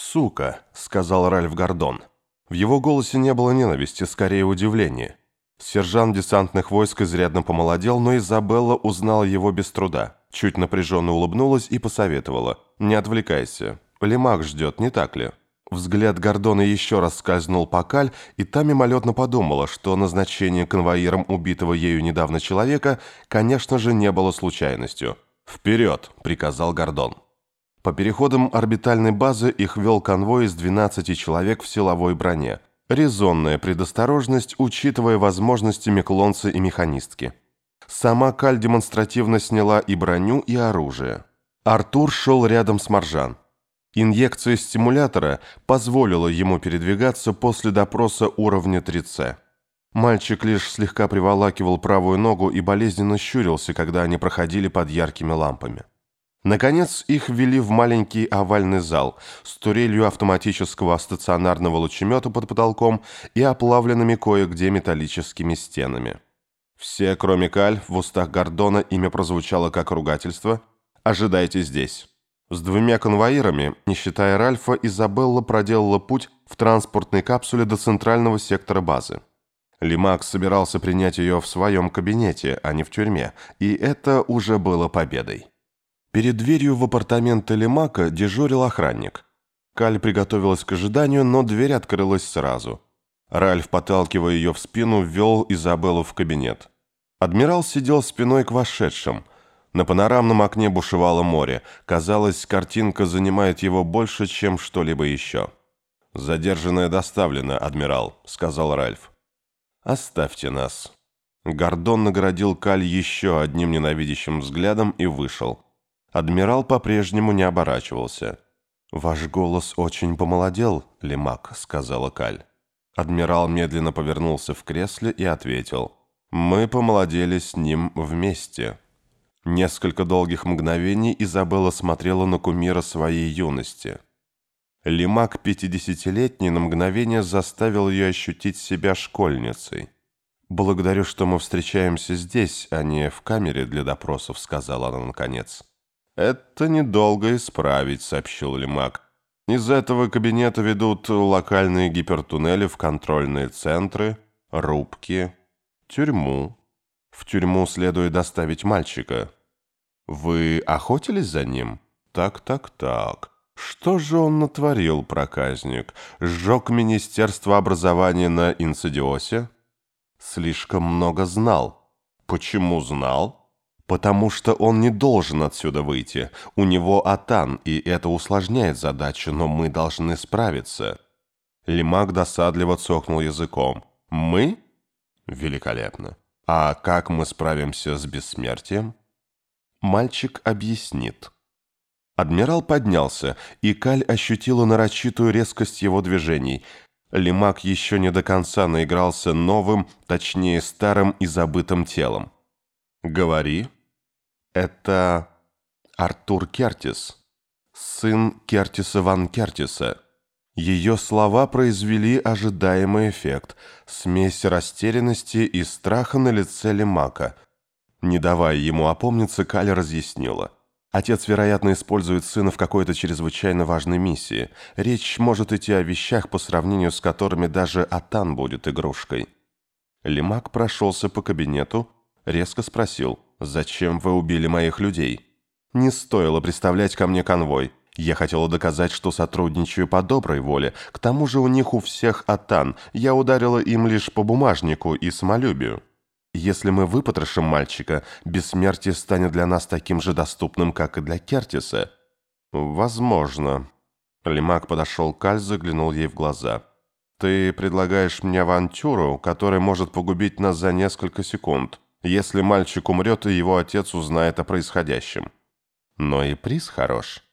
«Сука», — сказал Ральф Гордон. В его голосе не было ненависти, скорее удивления. Сержант десантных войск изрядно помолодел, но Изабелла узнала его без труда. Чуть напряженно улыбнулась и посоветовала. «Не отвлекайся. Лемак ждет, не так ли?» Взгляд Гордона еще раз скользнул по Каль, и та мимолетно подумала, что назначение конвоиром убитого ею недавно человека, конечно же, не было случайностью. «Вперед!» – приказал Гордон. По переходам орбитальной базы их вел конвой из 12 человек в силовой броне. Резонная предосторожность, учитывая возможности меклонца и механистки. Сама Каль демонстративно сняла и броню, и оружие. Артур шел рядом с Маржан. Инъекция стимулятора позволила ему передвигаться после допроса уровня 3С. Мальчик лишь слегка приволакивал правую ногу и болезненно щурился, когда они проходили под яркими лампами. Наконец их ввели в маленький овальный зал с турелью автоматического стационарного лучемета под потолком и оплавленными кое-где металлическими стенами. Все, кроме Каль, в устах Гордона имя прозвучало как ругательство «Ожидайте здесь». С двумя конвоирами, не считая Ральфа, Изабелла проделала путь в транспортной капсуле до центрального сектора базы. Лимак собирался принять ее в своем кабинете, а не в тюрьме, и это уже было победой. Перед дверью в апартаменты Лимака дежурил охранник. Каль приготовилась к ожиданию, но дверь открылась сразу. Ральф, подталкивая ее в спину, ввел Изабеллу в кабинет. Адмирал сидел спиной к вошедшим. На панорамном окне бушевало море. Казалось, картинка занимает его больше, чем что-либо еще. «Задержанная доставлена, адмирал», — сказал Ральф. «Оставьте нас». Гордон наградил Каль еще одним ненавидящим взглядом и вышел. Адмирал по-прежнему не оборачивался. «Ваш голос очень помолодел, Лемак», — сказала Каль. Адмирал медленно повернулся в кресле и ответил. «Мы помолодели с ним вместе». Несколько долгих мгновений Изабелла смотрела на кумира своей юности. Лимак, пятидесятилетний, на мгновение заставил ее ощутить себя школьницей. «Благодарю, что мы встречаемся здесь, а не в камере для допросов», — сказала она наконец. «Это недолго исправить», — сообщил Лемак. «Из этого кабинета ведут локальные гипертуннели в контрольные центры, рубки, тюрьму. В тюрьму следует доставить мальчика. Вы охотились за ним? Так-так-так. Что же он натворил, проказник? Сжег Министерство образования на Инцидиосе? Слишком много знал. Почему знал?» Потому что он не должен отсюда выйти. У него Атан, и это усложняет задачу, но мы должны справиться». Лимак досадливо цокнул языком. «Мы? Великолепно. А как мы справимся с бессмертием?» Мальчик объяснит. Адмирал поднялся, и Каль ощутила нарочитую резкость его движений. Лимак еще не до конца наигрался новым, точнее старым и забытым телом. «Говори», это Артур Кертис, сын Кертиса ван Кертиса. Ее слова произвели ожидаемый эффект, смесь растерянности и страха на лице Лемака. Не давая ему опомниться, Каля разъяснила. Отец, вероятно, использует сына в какой-то чрезвычайно важной миссии. Речь может идти о вещах, по сравнению с которыми даже Атан будет игрушкой. Лемак прошелся по кабинету, резко спросил – «Зачем вы убили моих людей?» «Не стоило представлять ко мне конвой. Я хотела доказать, что сотрудничаю по доброй воле. К тому же у них у всех атан. Я ударила им лишь по бумажнику и самолюбию. Если мы выпотрошим мальчика, бессмертие станет для нас таким же доступным, как и для Кертиса». «Возможно». Лимак подошел к Аль, заглянул ей в глаза. «Ты предлагаешь мне авантюру, которая может погубить нас за несколько секунд если мальчик умрет, и его отец узнает о происходящем. Но и приз хорош.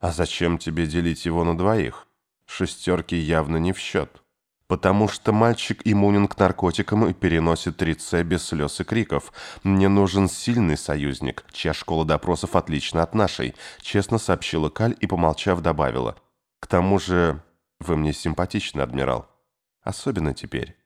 А зачем тебе делить его на двоих? Шестерки явно не в счет. Потому что мальчик иммунен к наркотикам и переносит 3С без слез и криков. Мне нужен сильный союзник, чья школа допросов отлична от нашей, честно сообщила Каль и, помолчав, добавила. К тому же вы мне симпатичны, адмирал. Особенно теперь.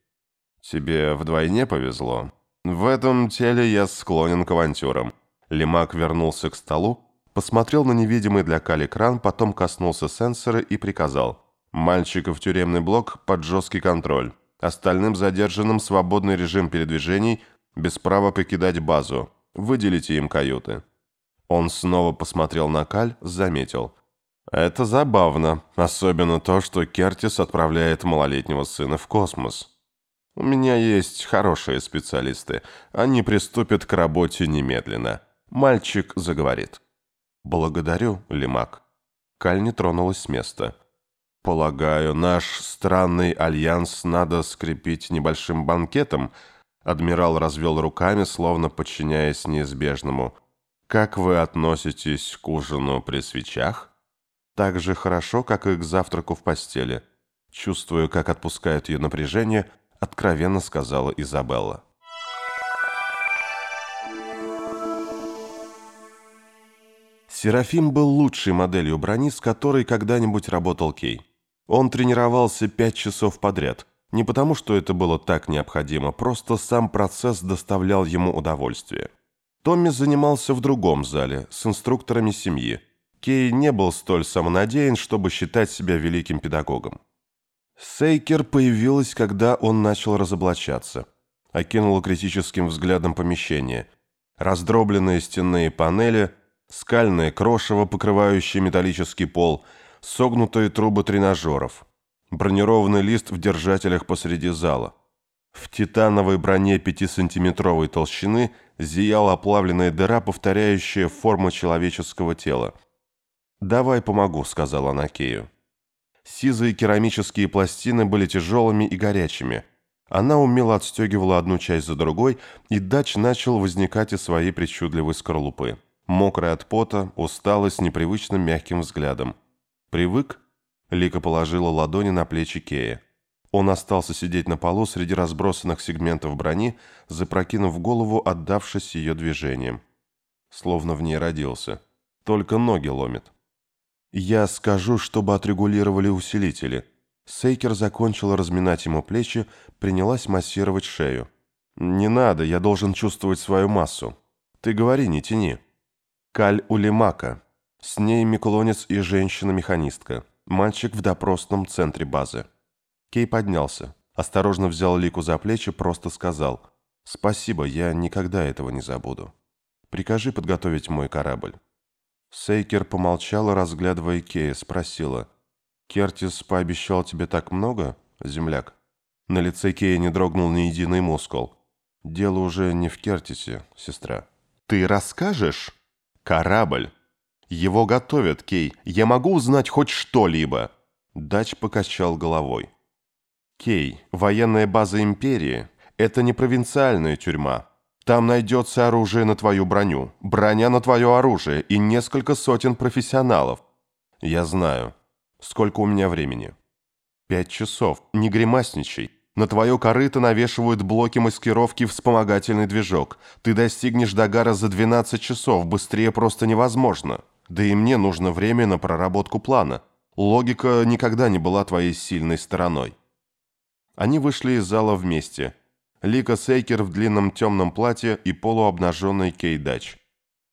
Тебе вдвойне повезло. В этом теле я склонен к авантюрам. Лемак вернулся к столу, Посмотрел на невидимый для Кали кран, потом коснулся сенсора и приказал. «Мальчика в тюремный блок под жесткий контроль. Остальным задержанным свободный режим передвижений, без права покидать базу. Выделите им каюты». Он снова посмотрел на Каль, заметил. «Это забавно, особенно то, что Кертис отправляет малолетнего сына в космос. У меня есть хорошие специалисты. Они приступят к работе немедленно. Мальчик заговорит». «Благодарю, Лимак». Каль не тронулась с места. «Полагаю, наш странный альянс надо скрепить небольшим банкетом?» Адмирал развел руками, словно подчиняясь неизбежному. «Как вы относитесь к ужину при свечах?» «Так же хорошо, как и к завтраку в постели». Чувствую, как отпускает ее напряжение, откровенно сказала Изабелла. Серафим был лучшей моделью брони, с которой когда-нибудь работал Кей. Он тренировался пять часов подряд. Не потому, что это было так необходимо, просто сам процесс доставлял ему удовольствие. Томми занимался в другом зале, с инструкторами семьи. Кей не был столь самонадеян, чтобы считать себя великим педагогом. Сейкер появилась, когда он начал разоблачаться. Окинула критическим взглядом помещение. Раздробленные стенные панели – скальное крошево, покрывающее металлический пол, согнутые трубы тренажеров, бронированный лист в держателях посреди зала. В титановой броне пятисантиметровой толщины зияла оплавленная дыра, повторяющая форму человеческого тела. «Давай помогу», — сказала она Кею. Сизые керамические пластины были тяжелыми и горячими. Она умело отстегивала одну часть за другой, и дач начал возникать из своей причудливой скорлупы мокрый от пота, усталый, с непривычным мягким взглядом. «Привык?» Лика положила ладони на плечи Кея. Он остался сидеть на полу среди разбросанных сегментов брони, запрокинув голову, отдавшись ее движением. Словно в ней родился. Только ноги ломит. «Я скажу, чтобы отрегулировали усилители». Сейкер закончила разминать ему плечи, принялась массировать шею. «Не надо, я должен чувствовать свою массу. Ты говори, не тяни». Каль Улимака. С ней микулонец и женщина-механистка. Мальчик в допросном центре базы. Кей поднялся. Осторожно взял Лику за плечи, просто сказал. «Спасибо, я никогда этого не забуду. Прикажи подготовить мой корабль». Сейкер помолчала, разглядывая Кея, спросила. «Кертис пообещал тебе так много, земляк?» На лице Кея не дрогнул ни единый мускул. «Дело уже не в Кертисе, сестра». «Ты расскажешь?» «Корабль. Его готовят, Кей. Я могу узнать хоть что-либо?» Дач покачал головой. «Кей, военная база Империи – это не провинциальная тюрьма. Там найдется оружие на твою броню, броня на твое оружие и несколько сотен профессионалов. Я знаю. Сколько у меня времени?» «Пять часов. Не гримасничай. На твое корыто навешивают блоки маскировки вспомогательный движок. Ты достигнешь Дагара за 12 часов, быстрее просто невозможно. Да и мне нужно время на проработку плана. Логика никогда не была твоей сильной стороной. Они вышли из зала вместе. Лика Сейкер в длинном темном платье и полуобнаженный Кейдач.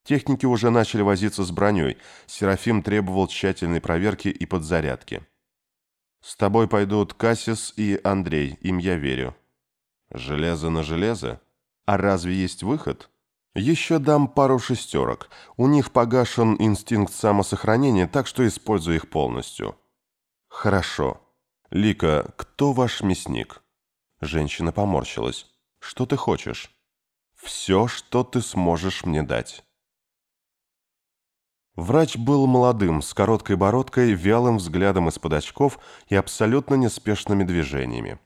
Техники уже начали возиться с броней. Серафим требовал тщательной проверки и подзарядки. С тобой пойдут Кассис и Андрей, им я верю. Железо на железо? А разве есть выход? Еще дам пару шестерок. У них погашен инстинкт самосохранения, так что использую их полностью. Хорошо. Лика, кто ваш мясник? Женщина поморщилась. Что ты хочешь? Все, что ты сможешь мне дать. Врач был молодым, с короткой бородкой, вялым взглядом из-под очков и абсолютно неспешными движениями.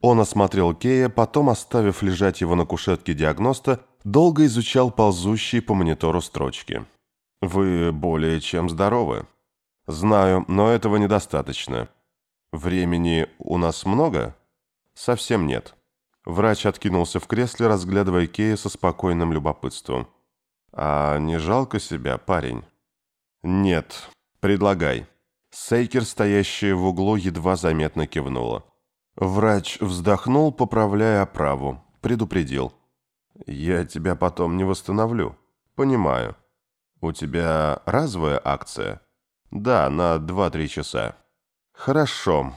Он осмотрел Кея, потом, оставив лежать его на кушетке диагноста, долго изучал ползущие по монитору строчки. «Вы более чем здоровы». «Знаю, но этого недостаточно». «Времени у нас много?» «Совсем нет». Врач откинулся в кресле, разглядывая Кея со спокойным любопытством. «А не жалко себя, парень?» «Нет, предлагай». Сейкер, стоящая в углу, едва заметно кивнула. Врач вздохнул, поправляя оправу. Предупредил. «Я тебя потом не восстановлю». «Понимаю». «У тебя разовая акция?» «Да, на 2-3 часа». «Хорошо.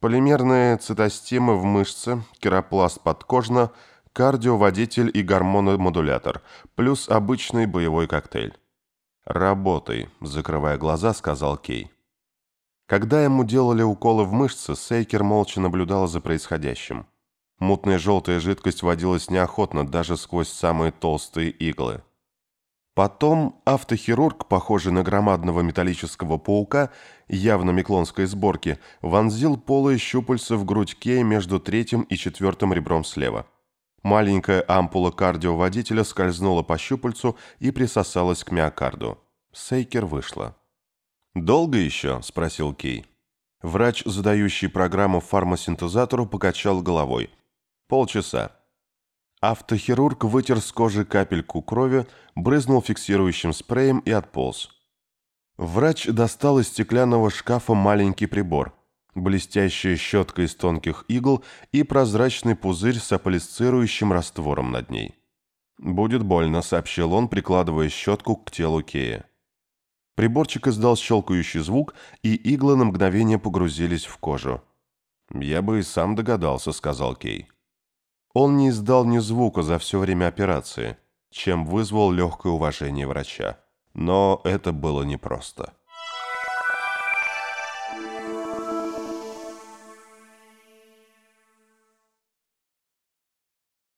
Полимерные цитостемы в мышце, керопласт подкожно, кардиоводитель и гормономодулятор, плюс обычный боевой коктейль». «Работай», — закрывая глаза, сказал Кей. Когда ему делали уколы в мышцы, Сейкер молча наблюдал за происходящим. Мутная желтая жидкость водилась неохотно даже сквозь самые толстые иглы. Потом автохирург, похожий на громадного металлического паука, явно меклонской сборки, вонзил полые щупальца в грудь Кея между третьим и четвертым ребром слева. Маленькая ампула кардиоводителя скользнула по щупальцу и присосалась к миокарду. Сейкер вышла. «Долго еще?» – спросил Кей. Врач, задающий программу фармасинтезатору, покачал головой. «Полчаса». Автохирург вытер с кожи капельку крови, брызнул фиксирующим спреем и отполз. Врач достал из стеклянного шкафа маленький прибор, блестящая щетка из тонких игл и прозрачный пузырь с аполисцирующим раствором над ней. «Будет больно», — сообщил он, прикладывая щетку к телу Кея. Приборчик издал щелкающий звук, и иглы на мгновение погрузились в кожу. «Я бы и сам догадался», — сказал Кей. Он не издал ни звука за все время операции, чем вызвал легкое уважение врача. Но это было непросто.